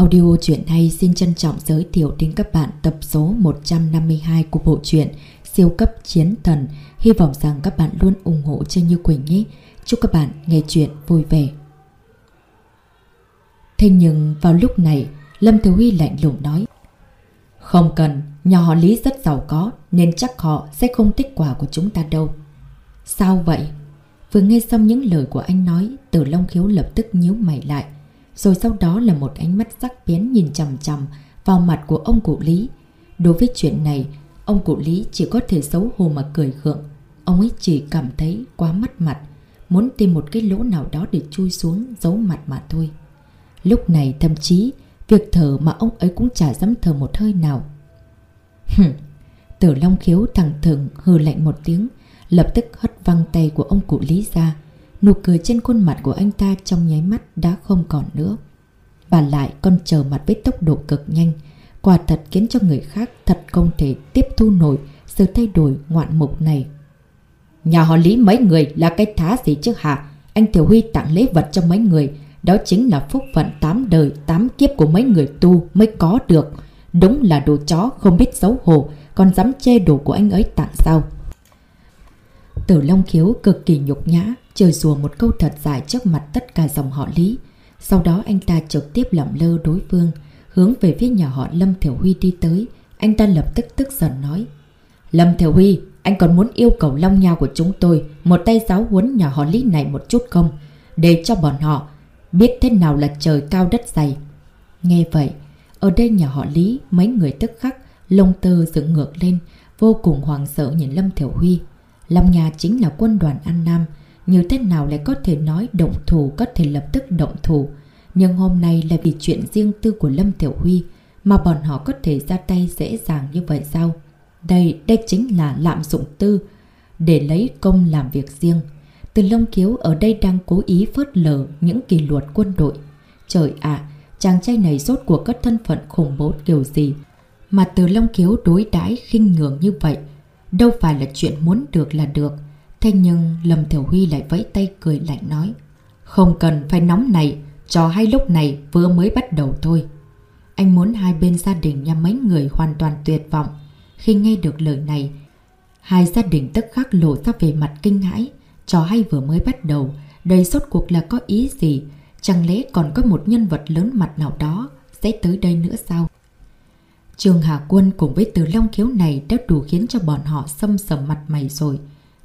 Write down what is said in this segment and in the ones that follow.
Audio truyện hay xin trân trọng giới thiệu đến các bạn tập số 152 của bộ truyện Siêu cấp chiến thần. Hy vọng rằng các bạn luôn ủng hộ cho Như Quỳnh nhé. Chúc các bạn nghe chuyện vui vẻ. Thế nhưng vào lúc này, Lâm Thiếu Huy lạnh lùng nói Không cần, nhà họ Lý rất giàu có nên chắc họ sẽ không thích quà của chúng ta đâu. Sao vậy? Vừa nghe xong những lời của anh nói, Tử Long Khiếu lập tức nhíu mày lại. Rồi sau đó là một ánh mắt sắc bén nhìn chằm chằm vào mặt của ông cụ Lý. Đối với chuyện này, ông cụ Lý chỉ có thể xấu hổ mà cười gượng. Ông ấy chỉ cảm thấy quá mất mặt, muốn tìm một cái lỗ nào đó để chui xuống giấu mặt mà thôi. Lúc này thậm chí, việc thở mà ông ấy cũng chả dám thở một hơi nào. Hừm, tử long khiếu thẳng thừng hừ lạnh một tiếng, lập tức hất văng tay của ông cụ Lý ra. Nụ cười trên khuôn mặt của anh ta trong nháy mắt đã không còn nữa. Và lại con chờ mặt với tốc độ cực nhanh. Quả thật khiến cho người khác thật không thể tiếp thu nổi sự thay đổi ngoạn mục này. Nhà họ Lý mấy người là cái thá gì chứ hả? Anh Thiểu Huy tặng lễ vật cho mấy người. Đó chính là phúc phận tám đời, tám kiếp của mấy người tu mới có được. Đúng là đồ chó không biết xấu hổ, còn dám chê đồ của anh ấy tặng sao? Tử Long Khiếu cực kỳ nhục nhã, trời rùa một câu thật dài trước mặt tất cả dòng họ Lý. Sau đó anh ta trực tiếp lẩm lơ đối phương, hướng về phía nhà họ Lâm Thiểu Huy đi tới. Anh ta lập tức tức giận nói. Lâm Thiểu Huy, anh còn muốn yêu cầu Long Nha của chúng tôi một tay giáo huấn nhà họ Lý này một chút không? Để cho bọn họ biết thế nào là trời cao đất dày. Nghe vậy, ở đây nhà họ Lý mấy người tức khắc, lông tơ dựng ngược lên, vô cùng hoàng sợ nhìn Lâm Thiểu Huy. Lâm Nha chính là quân đoàn An Nam, như thế nào lại có thể nói động thủ có thể lập tức động thủ. Nhưng hôm nay là vì chuyện riêng tư của Lâm Tiểu Huy mà bọn họ có thể ra tay dễ dàng như vậy sao? Đây, đây chính là lạm dụng tư để lấy công làm việc riêng. Từ Long Kiếu ở đây đang cố ý phớt lờ những kỷ luật quân đội. Trời ạ, chàng trai này rốt cuộc có thân phận khủng bố kiểu gì mà từ Long Kiếu đối đãi khinh ngưỡng như vậy. Đâu phải là chuyện muốn được là được. Thế nhưng Lâm Thiểu Huy lại vẫy tay cười lạnh nói, Không cần phải nóng này, Trò hay lúc này vừa mới bắt đầu thôi. Anh muốn hai bên gia đình nhà mấy người hoàn toàn tuyệt vọng. Khi nghe được lời này, Hai gia đình tức khắc lộ ra về mặt kinh hãi. Trò hay vừa mới bắt đầu, Đây sốt cuộc là có ý gì? Chẳng lẽ còn có một nhân vật lớn mặt nào đó Sẽ tới đây nữa sao? Trường Hà Quân cùng với từ Long Khiếu này đã đủ khiến cho bọn họ xâm sầm mặt mày rồi.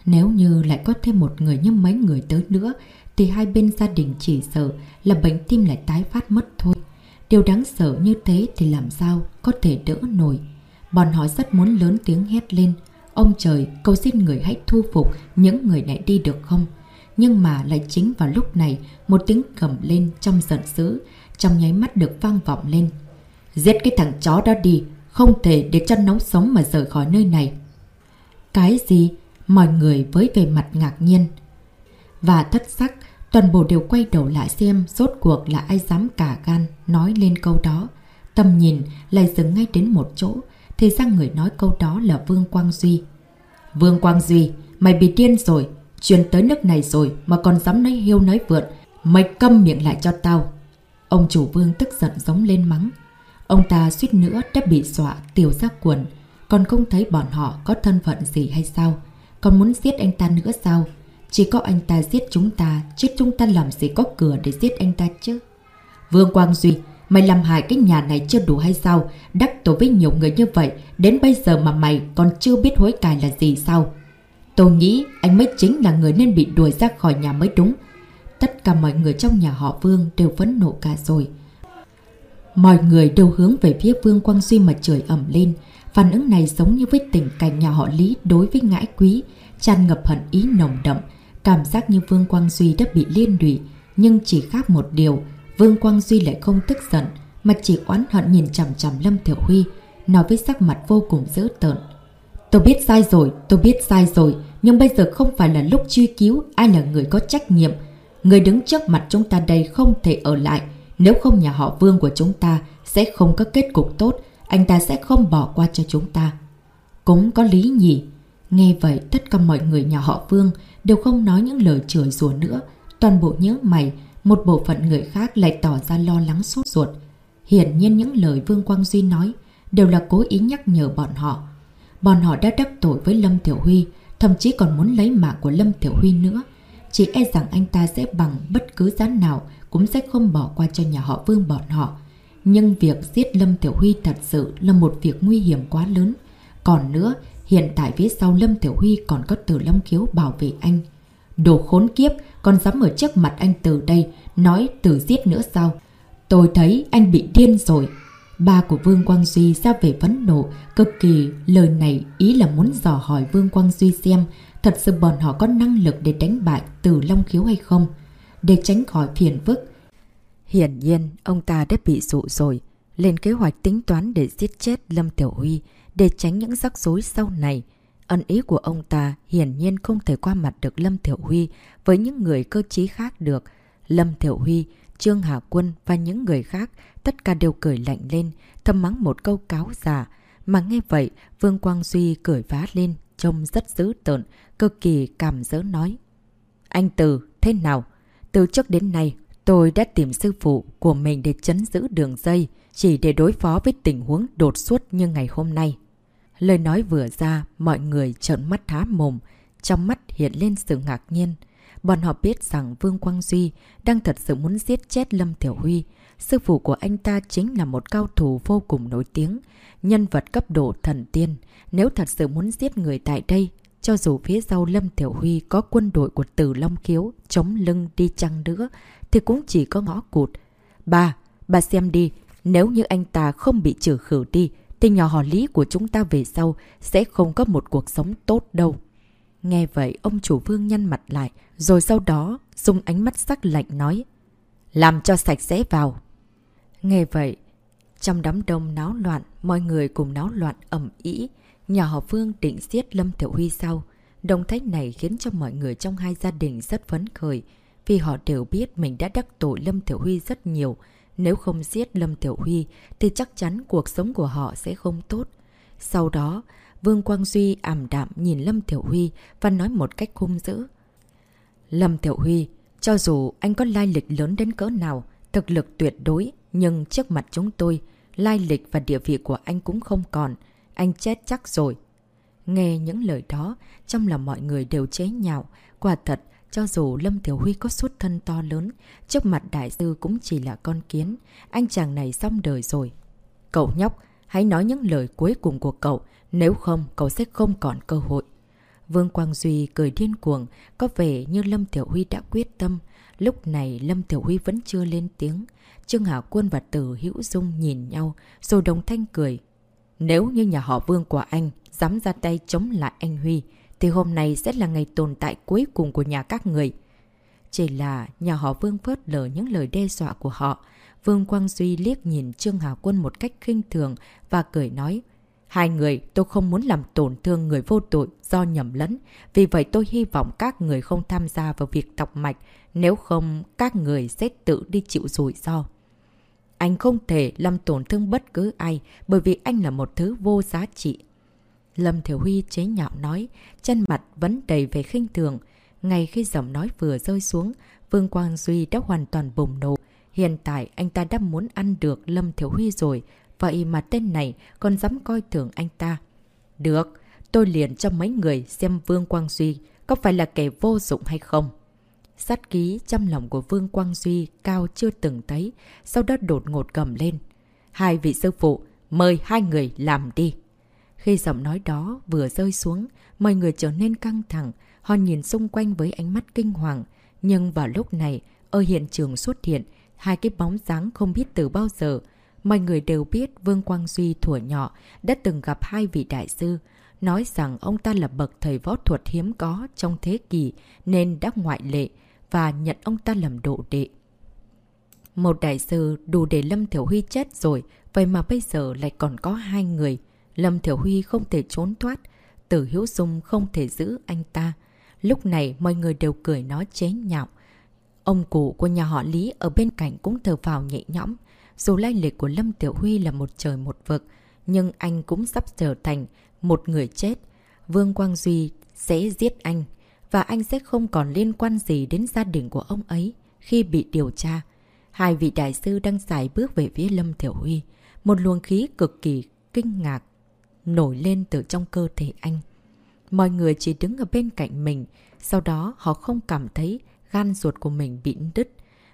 Nếu như lại có thêm một người như mấy người tới nữa thì hai bên gia đình chỉ sợ là bệnh tim lại tái phát mất thôi. Điều đáng sợ như thế thì làm sao có thể đỡ nổi. Bọn họ rất muốn lớn tiếng hét lên. Ông trời, cầu xin người hãy thu phục những người này đi được không? Nhưng mà lại chính vào lúc này một tiếng cầm lên trong giận dữ, trong nháy mắt được vang vọng lên. Giết cái thằng chó đó đi, không thể để cho nóng sống mà rời khỏi nơi này. Cái gì? Mọi người với về mặt ngạc nhiên. Và thất sắc, toàn bộ đều quay đầu lại xem rốt cuộc là ai dám cả gan nói lên câu đó. Tầm nhìn lại dừng ngay đến một chỗ, thì ra người nói câu đó là Vương Quang Duy. Vương Quang Duy, mày bị điên rồi, chuyển tới nước này rồi mà còn dám nói hiêu nói vượn, mày câm miệng lại cho tao. Ông chủ Vương tức giận giống lên mắng. Ông ta suýt nữa đã bị dọa tiểu ra quần, còn không thấy bọn họ có thân phận gì hay sao. Còn muốn giết anh ta nữa sao? Chỉ có anh ta giết chúng ta, chứ chúng ta làm gì có cửa để giết anh ta chứ? Vương Quang Duy, mày làm hại cái nhà này chưa đủ hay sao? Đắc tổ với nhiều người như vậy, đến bây giờ mà mày còn chưa biết hối cải là gì sao? Tôi nghĩ anh mới chính là người nên bị đuổi ra khỏi nhà mới đúng. Tất cả mọi người trong nhà họ Vương đều phấn nộ cả rồi. Mọi người đều hướng về phía Vương Quang Duy mà trời ẩm lên. Phản ứng này giống như với tình cảnh nhà họ Lý đối với ngãi quý, tràn ngập hận ý nồng đậm, cảm giác như Vương Quang Duy đã bị liên lụy, nhưng chỉ khác một điều, Vương Quang Duy lại không tức giận, mà chỉ oán hận nhìn chằm chằm Lâm Thiểu Huy, nói với sắc mặt vô cùng dữ tợn. Tôi biết sai rồi, tôi biết sai rồi, nhưng bây giờ không phải là lúc truy cứu ai là người có trách nhiệm. Người đứng trước mặt chúng ta đây không thể ở lại, nếu không nhà họ Vương của chúng ta sẽ không có kết cục tốt, anh ta sẽ không bỏ qua cho chúng ta. Cũng có lý nhỉ. Nghe vậy tất cả mọi người nhà họ Vương đều không nói những lời chửi rủa nữa. Toàn bộ nhớ mày, một bộ phận người khác lại tỏ ra lo lắng sốt ruột. Hiển nhiên những lời Vương Quang Duy nói đều là cố ý nhắc nhở bọn họ. Bọn họ đã đắc tội với Lâm Tiểu Huy, thậm chí còn muốn lấy mạng của Lâm Tiểu Huy nữa. Chỉ e rằng anh ta sẽ bằng bất cứ giá nào cũng sẽ không bỏ qua cho nhà họ Vương bọn họ. Nhưng việc giết Lâm Tiểu Huy thật sự là một việc nguy hiểm quá lớn. Còn nữa, hiện tại phía sau Lâm Tiểu Huy còn có Tử Long Khiếu bảo vệ anh. Đồ khốn kiếp, còn dám ở trước mặt anh từ đây, nói từ giết nữa sao? Tôi thấy anh bị điên rồi. Ba của Vương Quang Duy ra về vấn nộ, cực kỳ lời này ý là muốn dò hỏi Vương Quang Duy xem thật sự bọn họ có năng lực để đánh bại từ Long Khiếu hay không, để tránh khỏi phiền phức. Hiển nhiên, ông ta đã bị dụ rồi, lên kế hoạch tính toán để giết chết Lâm Tiểu Huy, để tránh những rắc rối sau này. Ân ý của ông ta hiển nhiên không thể qua mặt được Lâm Tiểu Huy với những người cơ trí khác được. Lâm Tiểu Huy, Trương Hà Quân và những người khác tất cả đều cười lạnh lên, thầm mắng một câu cáo giả. Mà nghe vậy, Vương Quang Duy cười vá lên, trông rất dữ tợn, cực kỳ cảm giỡn nói. Anh Từ, thế nào? Từ trước đến nay, tôi đã tìm sư phụ của mình để chấn giữ đường dây, chỉ để đối phó với tình huống đột xuất như ngày hôm nay. Lời nói vừa ra, mọi người trợn mắt há mồm, trong mắt hiện lên sự ngạc nhiên. Bọn họ biết rằng Vương Quang Duy đang thật sự muốn giết chết Lâm Tiểu Huy. Sư phụ của anh ta chính là một cao thủ vô cùng nổi tiếng, nhân vật cấp độ thần tiên. Nếu thật sự muốn giết người tại đây, cho dù phía sau Lâm Tiểu Huy có quân đội của Tử Long Kiếu chống lưng đi chăng nữa, thì cũng chỉ có ngõ cụt. Bà, bà xem đi, nếu như anh ta không bị trừ khử đi, thì nhỏ họ lý của chúng ta về sau sẽ không có một cuộc sống tốt đâu. Nghe vậy, ông chủ vương nhăn mặt lại, rồi sau đó dùng ánh mắt sắc lạnh nói. Làm cho sạch sẽ vào. Nghe vậy, trong đám đông náo loạn, mọi người cùng náo loạn ẩm ý. Nhà họ phương định giết Lâm Thiểu Huy sau. Động thái này khiến cho mọi người trong hai gia đình rất phấn khởi, vì họ đều biết mình đã đắc tội Lâm Thiểu Huy rất nhiều. Nếu không giết Lâm Tiểu Huy thì chắc chắn cuộc sống của họ sẽ không tốt. Sau đó, Vương Quang Duy ảm đạm nhìn Lâm Tiểu Huy và nói một cách hung dữ. Lâm Tiểu Huy, cho dù anh có lai lịch lớn đến cỡ nào, thực lực tuyệt đối, nhưng trước mặt chúng tôi, lai lịch và địa vị của anh cũng không còn. Anh chết chắc rồi. Nghe những lời đó, trong lòng mọi người đều chế nhạo. Quả thật, cho dù Lâm Tiểu Huy có xuất thân to lớn, trước mặt đại sư cũng chỉ là con kiến. Anh chàng này xong đời rồi. Cậu nhóc, hãy nói những lời cuối cùng của cậu, nếu không cậu sẽ không còn cơ hội. Vương Quang Duy cười điên cuồng, có vẻ như Lâm Tiểu Huy đã quyết tâm. Lúc này Lâm Tiểu Huy vẫn chưa lên tiếng. Trương Hảo Quân và Tử Hữu Dung nhìn nhau, rồi đồng thanh cười. Nếu như nhà họ Vương của anh dám ra tay chống lại anh Huy, thì hôm nay sẽ là ngày tồn tại cuối cùng của nhà các người. Chỉ là nhà họ Vương phớt lờ những lời đe dọa của họ. Vương Quang Duy liếc nhìn Trương Hà Quân một cách khinh thường và cười nói Hai người tôi không muốn làm tổn thương người vô tội do nhầm lẫn. Vì vậy tôi hy vọng các người không tham gia vào việc tọc mạch. Nếu không, các người sẽ tự đi chịu rủi ro. Anh không thể làm tổn thương bất cứ ai bởi vì anh là một thứ vô giá trị. Lâm Thiểu Huy chế nhạo nói, chân mặt vẫn đầy về khinh thường. Ngay khi giọng nói vừa rơi xuống, Vương Quang Duy đã hoàn toàn bùng nổ. Hiện tại anh ta đã muốn ăn được Lâm Thiểu Huy rồi, vậy mà tên này còn dám coi thường anh ta. Được, tôi liền cho mấy người xem Vương Quang Duy có phải là kẻ vô dụng hay không. Sát ký trong lòng của Vương Quang Duy cao chưa từng thấy, sau đó đột ngột cầm lên. Hai vị sư phụ, mời hai người làm đi. Khi giọng nói đó vừa rơi xuống, mọi người trở nên căng thẳng, họ nhìn xung quanh với ánh mắt kinh hoàng. Nhưng vào lúc này, ở hiện trường xuất hiện, hai cái bóng dáng không biết từ bao giờ. Mọi người đều biết Vương Quang Duy thuở nhỏ đã từng gặp hai vị đại sư, nói rằng ông ta là bậc thầy võ thuật hiếm có trong thế kỷ nên đã ngoại lệ và nhận ông ta làm độ đệ. Một đại sư đủ để Lâm Thiểu Huy chết rồi, vậy mà bây giờ lại còn có hai người. Lâm Thiểu Huy không thể trốn thoát, Tử Hiếu Dung không thể giữ anh ta. Lúc này mọi người đều cười nói chế nhạo. Ông cụ của nhà họ Lý ở bên cạnh cũng thở vào nhẹ nhõm. Dù lai lịch của Lâm Tiểu Huy là một trời một vực, nhưng anh cũng sắp trở thành một người chết. Vương Quang Duy sẽ giết anh, và anh sẽ không còn liên quan gì đến gia đình của ông ấy khi bị điều tra. Hai vị đại sư đang xài bước về phía Lâm Thiểu Huy. Một luồng khí cực kỳ kinh ngạc nổi lên từ trong cơ thể anh. Mọi người chỉ đứng ở bên cạnh mình, sau đó họ không cảm thấy gan ruột của mình bị đứt.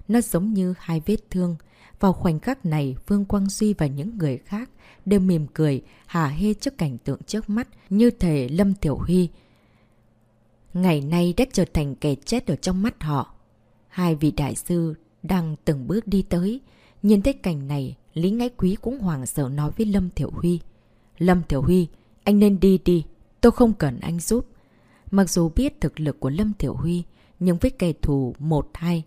Nó giống như hai vết thương. Vào khoảnh khắc này, Vương Quang Duy và những người khác đều mỉm cười, hả hê trước cảnh tượng trước mắt, như thể Lâm Tiểu Huy. Ngày nay đã trở thành kẻ chết ở trong mắt họ. Hai vị đại sư đang từng bước đi tới. Nhìn thấy cảnh này, Lý Ngãi Quý cũng hoảng sợ nói với Lâm Tiểu Huy. Lâm Tiểu Huy, anh nên đi đi, tôi không cần anh giúp. Mặc dù biết thực lực của Lâm Tiểu Huy, nhưng với kẻ thù 1-2,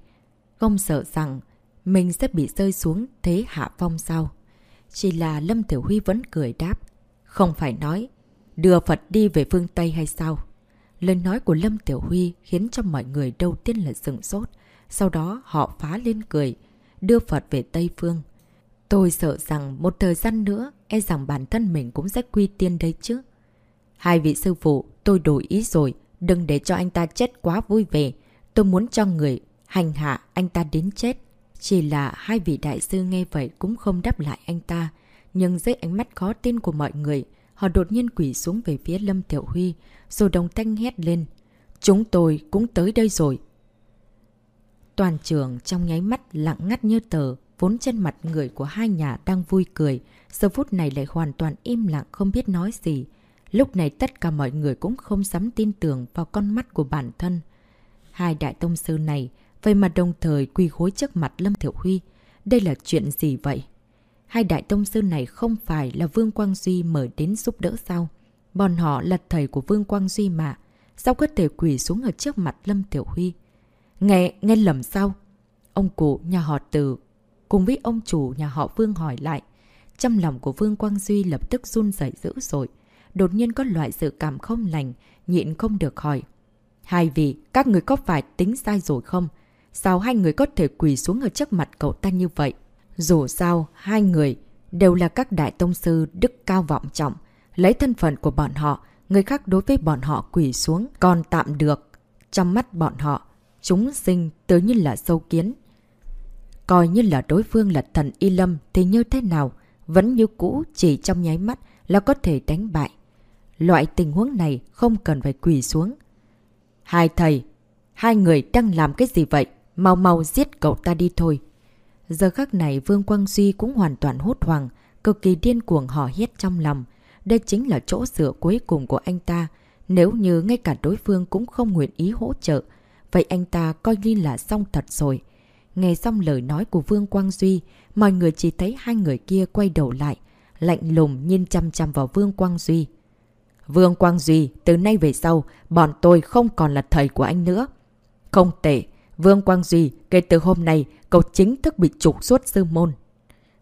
không sợ rằng mình sẽ bị rơi xuống thế hạ phong sao. Chỉ là Lâm Tiểu Huy vẫn cười đáp. Không phải nói, đưa Phật đi về phương Tây hay sao? Lời nói của Lâm Tiểu Huy khiến cho mọi người đầu tiên là sừng sốt. Sau đó họ phá lên cười, đưa Phật về Tây Phương. Tôi sợ rằng một thời gian nữa, e rằng bản thân mình cũng sẽ quy tiên đây chứ. Hai vị sư phụ, tôi đổi ý rồi, đừng để cho anh ta chết quá vui vẻ. Tôi muốn cho người hành hạ anh ta đến chết. Chỉ là hai vị đại sư nghe vậy cũng không đáp lại anh ta. Nhưng dưới ánh mắt khó tin của mọi người, họ đột nhiên quỷ xuống về phía Lâm Tiểu Huy, rồi đồng thanh hét lên. Chúng tôi cũng tới đây rồi. Toàn trường trong nháy mắt lặng ngắt như tờ, vốn trên mặt người của hai nhà đang vui cười, giờ phút này lại hoàn toàn im lặng không biết nói gì. Lúc này tất cả mọi người cũng không dám tin tưởng vào con mắt của bản thân. Hai đại tông sư này, vậy mà đồng thời quỳ khối trước mặt Lâm Thiểu Huy. Đây là chuyện gì vậy? Hai đại tông sư này không phải là Vương Quang Duy mời đến giúp đỡ sao? Bọn họ là thầy của Vương Quang Duy mà. Sao có thể quỳ xuống ở trước mặt Lâm Tiểu Huy? Nghe, nghe lầm sao? Ông cụ nhà họ Từ cùng với ông chủ nhà họ Vương hỏi lại. Trong lòng của Vương Quang Duy lập tức run rẩy dữ rồi. Đột nhiên có loại sự cảm không lành, nhịn không được hỏi. Hai vị, các người có phải tính sai rồi không? Sao hai người có thể quỳ xuống ở trước mặt cậu ta như vậy? Dù sao, hai người đều là các đại tông sư đức cao vọng trọng. Lấy thân phận của bọn họ, người khác đối với bọn họ quỳ xuống còn tạm được. Trong mắt bọn họ, chúng sinh tới như là sâu kiến. Coi như là đối phương là thần Y Lâm thì như thế nào, vẫn như cũ chỉ trong nháy mắt là có thể đánh bại. Loại tình huống này không cần phải quỳ xuống. Hai thầy, hai người đang làm cái gì vậy? Mau mau giết cậu ta đi thôi. Giờ khắc này Vương Quang Duy cũng hoàn toàn hốt hoảng, cực kỳ điên cuồng hò hét trong lòng. Đây chính là chỗ dựa cuối cùng của anh ta. Nếu như ngay cả đối phương cũng không nguyện ý hỗ trợ, vậy anh ta coi như là xong thật rồi. Nghe xong lời nói của Vương Quang Duy, mọi người chỉ thấy hai người kia quay đầu lại, lạnh lùng nhìn chăm chăm vào Vương Quang Duy. Vương Quang Duy, từ nay về sau, bọn tôi không còn là thầy của anh nữa. Không tệ, Vương Quang Duy, kể từ hôm nay, cậu chính thức bị trục xuất sư môn.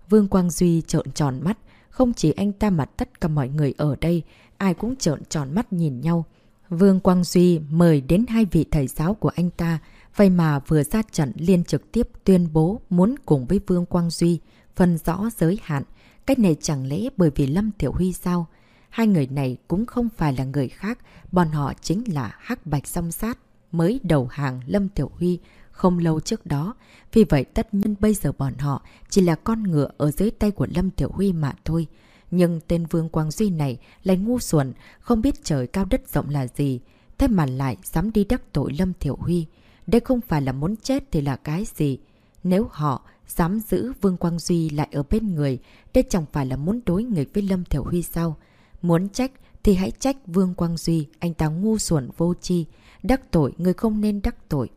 Vương Quang Duy trợn tròn mắt, không chỉ anh ta mà tất cả mọi người ở đây, ai cũng trợn tròn mắt nhìn nhau. Vương Quang Duy mời đến hai vị thầy giáo của anh ta, vậy mà vừa ra trận liên trực tiếp tuyên bố muốn cùng với Vương Quang Duy phân rõ giới hạn. Cách này chẳng lẽ bởi vì Lâm Tiểu Huy sao? Hai người này cũng không phải là người khác, bọn họ chính là Hắc Bạch Song Sát, mới đầu hàng Lâm Tiểu Huy không lâu trước đó. Vì vậy tất nhiên bây giờ bọn họ chỉ là con ngựa ở dưới tay của Lâm Tiểu Huy mà thôi. Nhưng tên Vương Quang Duy này lại ngu xuẩn, không biết trời cao đất rộng là gì. Thế mà lại dám đi đắc tội Lâm Tiểu Huy. Đây không phải là muốn chết thì là cái gì. Nếu họ dám giữ Vương Quang Duy lại ở bên người, đây chẳng phải là muốn đối nghịch với Lâm Tiểu Huy sao? Muốn trách thì hãy trách Vương Quang Duy, anh ta ngu xuẩn vô chi, đắc tội người không nên đắc tội.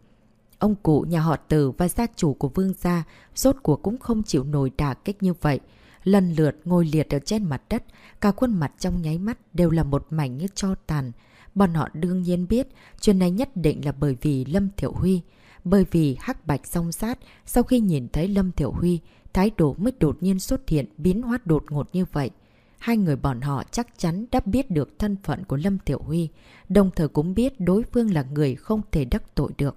Ông cụ nhà họ Từ và gia chủ của Vương gia rốt cuộc cũng không chịu nổi đả kích như vậy. Lần lượt ngồi liệt ở trên mặt đất, cả khuôn mặt trong nháy mắt đều là một mảnh như cho tàn. Bọn họ đương nhiên biết chuyện này nhất định là bởi vì Lâm Thiểu Huy. Bởi vì hắc bạch song sát, sau khi nhìn thấy Lâm Thiểu Huy, thái độ mới đột nhiên xuất hiện biến hóa đột ngột như vậy. Hai người bọn họ chắc chắn đã biết được thân phận của Lâm Tiểu Huy, đồng thời cũng biết đối phương là người không thể đắc tội được.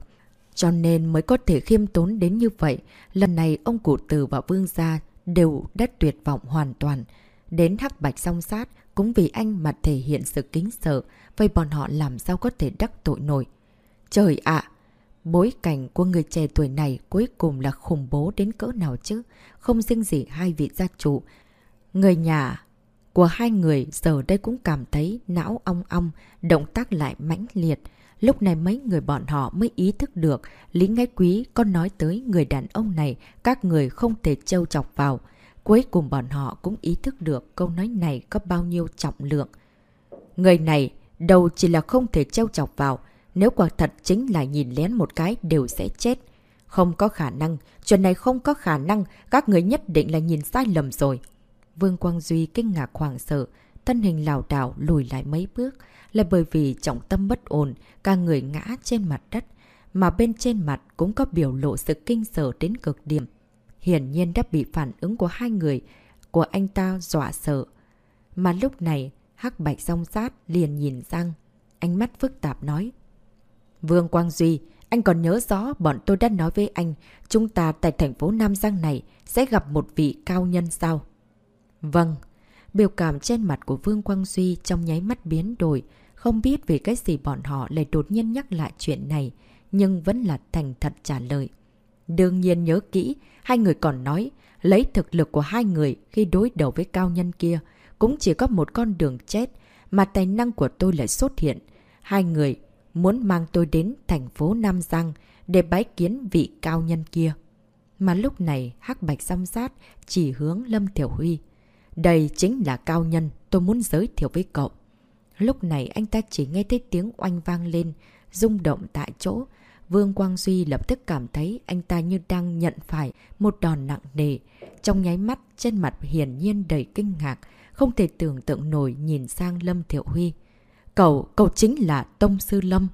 Cho nên mới có thể khiêm tốn đến như vậy. Lần này ông cụ tử và vương gia đều đã tuyệt vọng hoàn toàn. Đến hắc bạch song sát cũng vì anh mà thể hiện sự kính sợ, vậy bọn họ làm sao có thể đắc tội nổi. Trời ạ! bối cảnh của người trẻ tuổi này cuối cùng là khủng bố đến cỡ nào chứ? Không riêng gì hai vị gia chủ. Người nhà của hai người giờ đây cũng cảm thấy não ong ong, động tác lại mãnh liệt. Lúc này mấy người bọn họ mới ý thức được Lý Ngãi Quý có nói tới người đàn ông này các người không thể trâu chọc vào. Cuối cùng bọn họ cũng ý thức được câu nói này có bao nhiêu trọng lượng. Người này đầu chỉ là không thể trâu chọc vào. Nếu quả thật chính là nhìn lén một cái đều sẽ chết. Không có khả năng, chuyện này không có khả năng, các người nhất định là nhìn sai lầm rồi. Vương Quang Duy kinh ngạc hoảng sợ, thân hình lào đảo lùi lại mấy bước, là bởi vì trọng tâm bất ổn, cả người ngã trên mặt đất, mà bên trên mặt cũng có biểu lộ sự kinh sợ đến cực điểm. Hiển nhiên đã bị phản ứng của hai người, của anh ta dọa sợ. Mà lúc này, hắc bạch song sát liền nhìn sang, ánh mắt phức tạp nói. Vương Quang Duy, anh còn nhớ rõ bọn tôi đã nói với anh, chúng ta tại thành phố Nam Giang này sẽ gặp một vị cao nhân sao? Vâng, biểu cảm trên mặt của Vương Quang Duy trong nháy mắt biến đổi, không biết vì cái gì bọn họ lại đột nhiên nhắc lại chuyện này, nhưng vẫn là thành thật trả lời. Đương nhiên nhớ kỹ, hai người còn nói, lấy thực lực của hai người khi đối đầu với cao nhân kia, cũng chỉ có một con đường chết, mà tài năng của tôi lại xuất hiện. Hai người muốn mang tôi đến thành phố Nam Giang để bái kiến vị cao nhân kia. Mà lúc này hắc bạch xăm sát chỉ hướng Lâm Tiểu Huy. Đây chính là cao nhân tôi muốn giới thiệu với cậu. Lúc này anh ta chỉ nghe thấy tiếng oanh vang lên, rung động tại chỗ. Vương Quang Duy lập tức cảm thấy anh ta như đang nhận phải một đòn nặng nề. Trong nháy mắt, trên mặt hiển nhiên đầy kinh ngạc, không thể tưởng tượng nổi nhìn sang Lâm Thiệu Huy. Cậu, cậu chính là Tông Sư Lâm.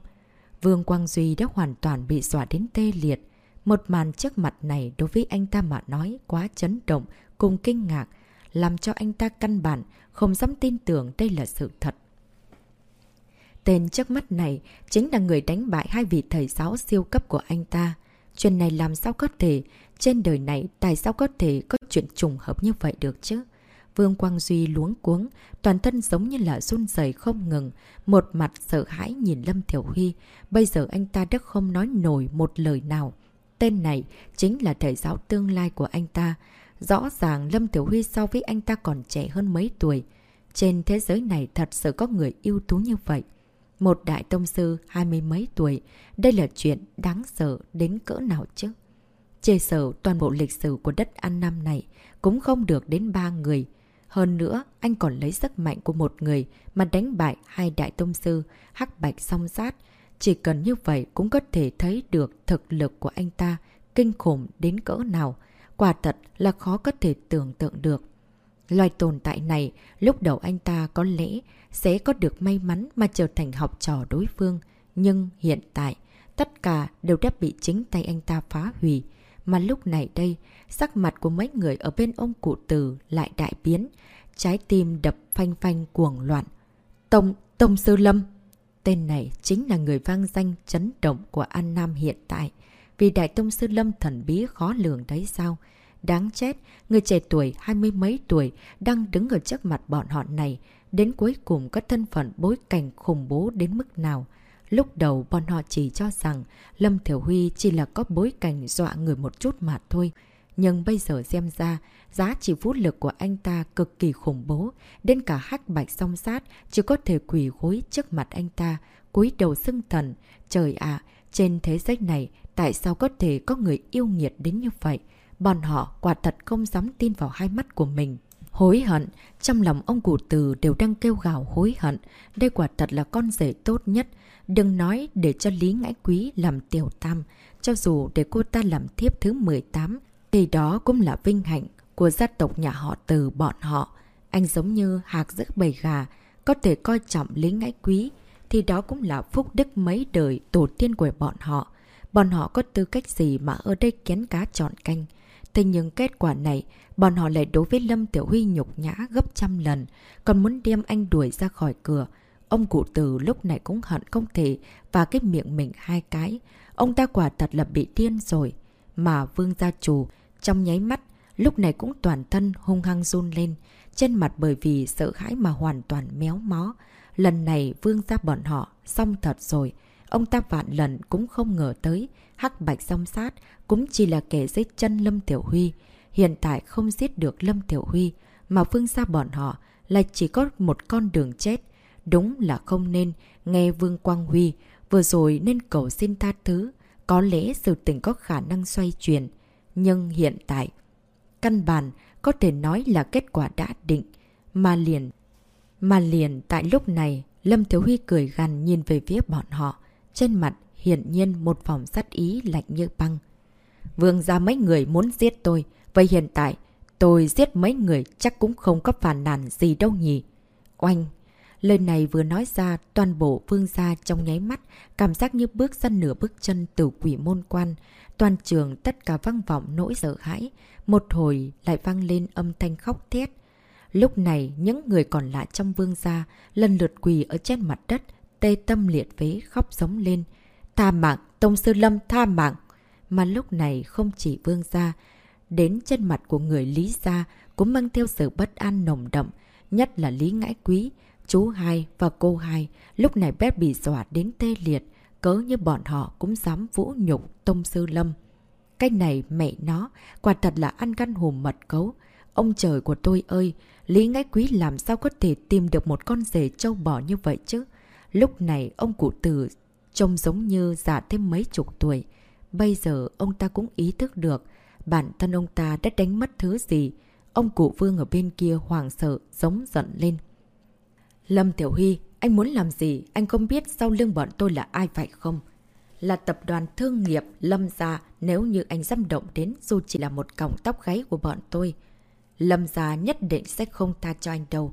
Vương Quang Duy đã hoàn toàn bị dọa đến tê liệt. Một màn trước mặt này đối với anh ta mà nói quá chấn động cùng kinh ngạc, làm cho anh ta căn bản không dám tin tưởng đây là sự thật. Tên trước mắt này chính là người đánh bại hai vị thầy giáo siêu cấp của anh ta. Chuyện này làm sao có thể, trên đời này tại sao có thể có chuyện trùng hợp như vậy được chứ? Vương Quang Duy luống cuống, toàn thân giống như là run rẩy không ngừng, một mặt sợ hãi nhìn Lâm Thiểu Huy. Bây giờ anh ta đã không nói nổi một lời nào. Tên này chính là thầy giáo tương lai của anh ta. Rõ ràng Lâm Tiểu Huy so với anh ta còn trẻ hơn mấy tuổi. Trên thế giới này thật sự có người ưu tú như vậy. Một đại tông sư hai mươi mấy tuổi, đây là chuyện đáng sợ đến cỡ nào chứ? Chê sở toàn bộ lịch sử của đất An Nam này cũng không được đến ba người. Hơn nữa, anh còn lấy sức mạnh của một người mà đánh bại hai đại tông sư, hắc bạch song sát. Chỉ cần như vậy cũng có thể thấy được thực lực của anh ta kinh khủng đến cỡ nào. Quả thật là khó có thể tưởng tượng được. Loài tồn tại này, lúc đầu anh ta có lẽ sẽ có được may mắn mà trở thành học trò đối phương. Nhưng hiện tại, tất cả đều đã bị chính tay anh ta phá hủy. Mà lúc này đây, sắc mặt của mấy người ở bên ông cụ tử lại đại biến. Trái tim đập phanh phanh cuồng loạn. Tông, Tông Sư Lâm! Tên này chính là người vang danh chấn động của An Nam hiện tại. Vì Đại Tông Sư Lâm thần bí khó lường đấy sao? Đáng chết, người trẻ tuổi hai mươi mấy tuổi đang đứng ở trước mặt bọn họ này, đến cuối cùng có thân phận bối cảnh khủng bố đến mức nào. Lúc đầu bọn họ chỉ cho rằng Lâm Thiểu Huy chỉ là có bối cảnh dọa người một chút mà thôi. Nhưng bây giờ xem ra, giá trị vũ lực của anh ta cực kỳ khủng bố, đến cả hắc bạch song sát chỉ có thể quỳ gối trước mặt anh ta, cúi đầu xưng thần. Trời ạ, trên thế giới này tại sao có thể có người yêu nghiệt đến như vậy? Bọn họ quả thật không dám tin vào hai mắt của mình. Hối hận, trong lòng ông cụ từ đều đang kêu gào hối hận. Đây quả thật là con rể tốt nhất. Đừng nói để cho Lý Ngãi Quý làm tiểu tam. Cho dù để cô ta làm thiếp thứ 18, thì đó cũng là vinh hạnh của gia tộc nhà họ từ bọn họ. Anh giống như hạc giữ bầy gà, có thể coi trọng Lý Ngãi Quý, thì đó cũng là phúc đức mấy đời tổ tiên của bọn họ. Bọn họ có tư cách gì mà ở đây kén cá chọn canh. Thế nhưng kết quả này, bọn họ lại đối với Lâm Tiểu Huy nhục nhã gấp trăm lần, còn muốn đem anh đuổi ra khỏi cửa. Ông cụ tử lúc này cũng hận không thể và cái miệng mình hai cái. Ông ta quả thật là bị điên rồi. Mà vương gia chủ, trong nháy mắt, lúc này cũng toàn thân hung hăng run lên. Trên mặt bởi vì sợ hãi mà hoàn toàn méo mó. Lần này vương gia bọn họ, xong thật rồi. ông ta vạn lần cũng không ngờ tới, hắc bạch song sát cũng chỉ là kẻ dưới chân Lâm Tiểu Huy. Hiện tại không giết được Lâm Tiểu Huy, mà Vương gia bọn họ là chỉ có một con đường chết. Đúng là không nên nghe Vương Quang Huy vừa rồi nên cầu xin tha thứ. Có lẽ sự tình có khả năng xoay chuyển. Nhưng hiện tại, căn bản có thể nói là kết quả đã định. Mà liền, mà liền tại lúc này, Lâm Thiếu Huy cười gằn nhìn về phía bọn họ. Trên mặt hiển nhiên một vòng sắt ý lạnh như băng. Vương ra mấy người muốn giết tôi. Vậy hiện tại, tôi giết mấy người chắc cũng không có phản nàn gì đâu nhỉ. Oanh! Lời này vừa nói ra, toàn bộ vương gia trong nháy mắt, cảm giác như bước ra nửa bước chân từ quỷ môn quan. Toàn trường tất cả vang vọng nỗi sợ hãi, một hồi lại vang lên âm thanh khóc thét. Lúc này, những người còn lại trong vương gia lần lượt quỳ ở trên mặt đất, tê tâm liệt vế khóc giống lên. Tha mạng, Tông Sư Lâm tha mạng! Mà lúc này không chỉ vương gia, đến trên mặt của người Lý gia cũng mang theo sự bất an nồng đậm, nhất là Lý Ngãi Quý, chú hai và cô hai, lúc này bé bị dọa đến tê liệt, cớ như bọn họ cũng dám vũ nhục Tông Sư Lâm. Cái này mẹ nó, quả thật là ăn gan hùm mật cấu. Ông trời của tôi ơi, Lý Ngãi Quý làm sao có thể tìm được một con rể trâu bò như vậy chứ? Lúc này ông cụ tử trông giống như già thêm mấy chục tuổi. Bây giờ ông ta cũng ý thức được bản thân ông ta đã đánh mất thứ gì. Ông cụ vương ở bên kia hoàng sợ, giống giận lên. Lâm Tiểu Huy, anh muốn làm gì? Anh không biết sau lưng bọn tôi là ai phải không? Là tập đoàn thương nghiệp Lâm Gia nếu như anh dám động đến dù chỉ là một cọng tóc gáy của bọn tôi. Lâm Gia nhất định sẽ không tha cho anh đâu.